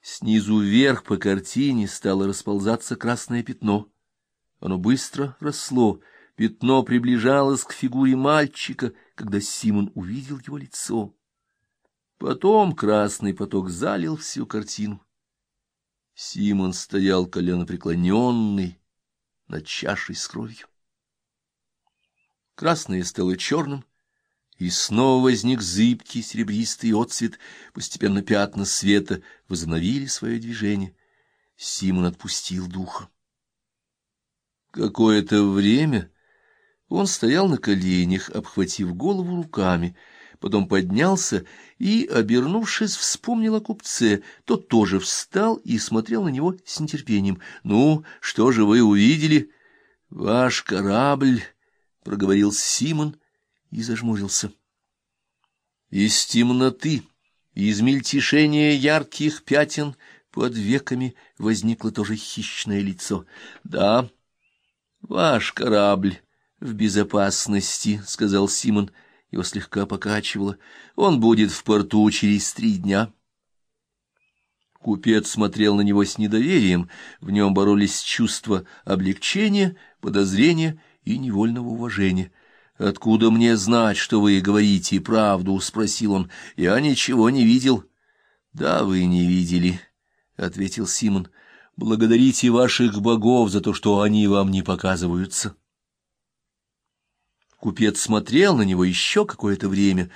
Снизу вверх по картине стало расползаться красное пятно. Оно быстро росло, пятно приближалось к фигуре мальчика, когда Симон увидел его лицо. Потом красный поток залил всю картину. Симон стоял коленопреклоненный над чашей с кровью. Красное стало черным, и снова возник зыбкий серебристый отцвет, постепенно пятна света возобновили свое движение. Симон отпустил духа. Какое-то время он стоял на коленях, обхватив голову руками, потом поднялся и, обернувшись, вспомнил о купце. Тот тоже встал и смотрел на него с нетерпением. — Ну, что же вы увидели? — Ваш корабль, — проговорил Симон и зажмурился. Из темноты, из мельтешения ярких пятен под веками возникло тоже хищное лицо. — Да, ваш корабль в безопасности, — сказал Симон, — его слегка покачивало. Он будет в порту через три дня. Купец смотрел на него с недоверием, в нем боролись чувства облегчения, подозрения и невольного уважения. «Откуда мне знать, что вы говорите правду?» — спросил он. «Я ничего не видел». «Да, вы не видели», — ответил Симон. «Благодарите ваших богов за то, что они вам не показываются». Купец смотрел на него еще какое-то время,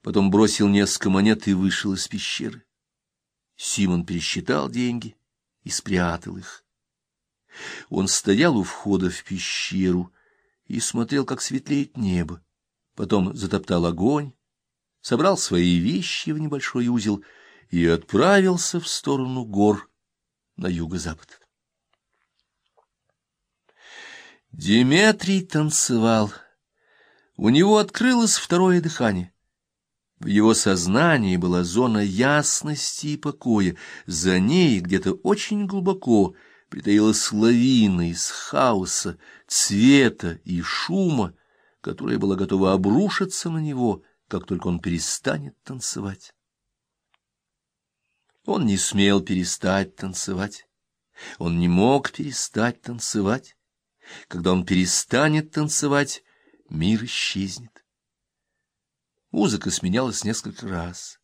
потом бросил несколько монет и вышел из пещеры. Симон пересчитал деньги и спрятал их. Он стоял у входа в пещеру и смотрел, как светлеет небо. Потом затоптал огонь, собрал свои вещи в небольшой узел и отправился в сторону гор на юго-запад. Диметрий танцевал. У него открылось второе дыхание. В его сознании была зона ясности и покоя, за ней где-то очень глубоко притаилась лавина из хаоса, цвета и шума, которая была готова обрушиться на него, как только он перестанет танцевать. Он не смел перестать танцевать. Он не мог перестать танцевать. Когда он перестанет танцевать, мир исчезнет. Музыка сменялась несколько раз.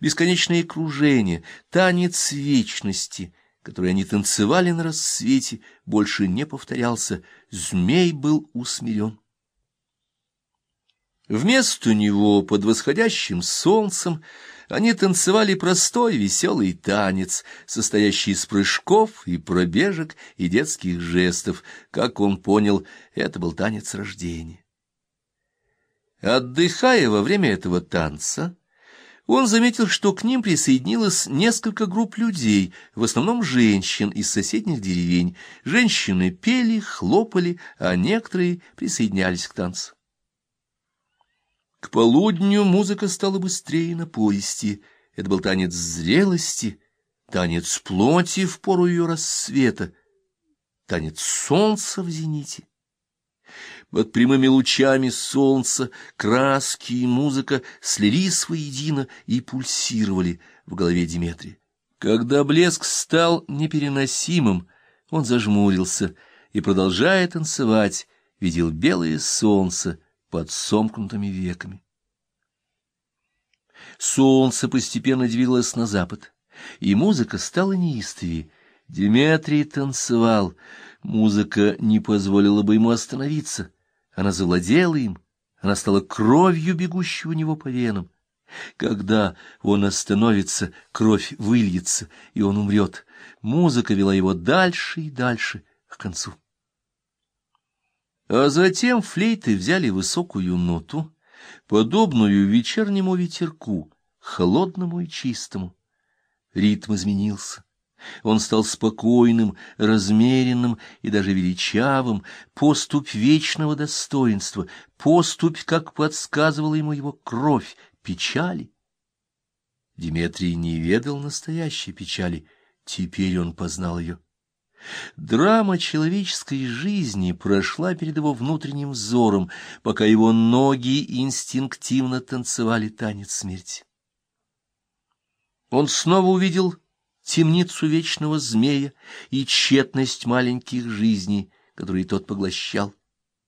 Бесконечные кружения, танец вечности, который они танцевали на рассвете, больше не повторялся. Змей был усмирен. Вместо него под восходящим солнцем они танцевали простой веселый танец, состоящий из прыжков и пробежек и детских жестов. Как он понял, это был танец рождения. Отдыхая во время этого танца, он заметил, что к ним присоединилось несколько групп людей, в основном женщин из соседних деревень. Женщины пели, хлопали, а некоторые присоединялись к танцу. К полудню музыка стала быстрее на поисте. Это был танец зрелости, танец плоти в пору ее рассвета, танец солнца в зените. Под прямыми лучами солнца краски и музыка слились воедино и пульсировали в голове Диметрия. Когда блеск стал непереносимым, он зажмурился и, продолжая танцевать, видел белое солнце под сомкнутыми веками. Солнце постепенно двигалось на запад, и музыка стала неистовее. Диметрий танцевал, музыка не позволила бы ему остановиться — она завладела им, она стала кровью, бегущей у него по венам. Когда он остановится, кровь выльется, и он умрет. Музыка вела его дальше и дальше, к концу. А затем флейты взяли высокую ноту, подобную вечернему ветерку, холодному и чистому. Ритм изменился. Он стал спокойным, размеренным и даже величавым, поступь вечного достоинства, поступь, как подсказывала ему его кровь, печали. Диметрий не ведал настоящей печали, теперь он познал ее. Драма человеческой жизни прошла перед его внутренним взором, пока его ноги инстинктивно танцевали танец смерти. Он снова увидел темницу вечного змея и тщетность маленьких жизней, которые тот поглощал.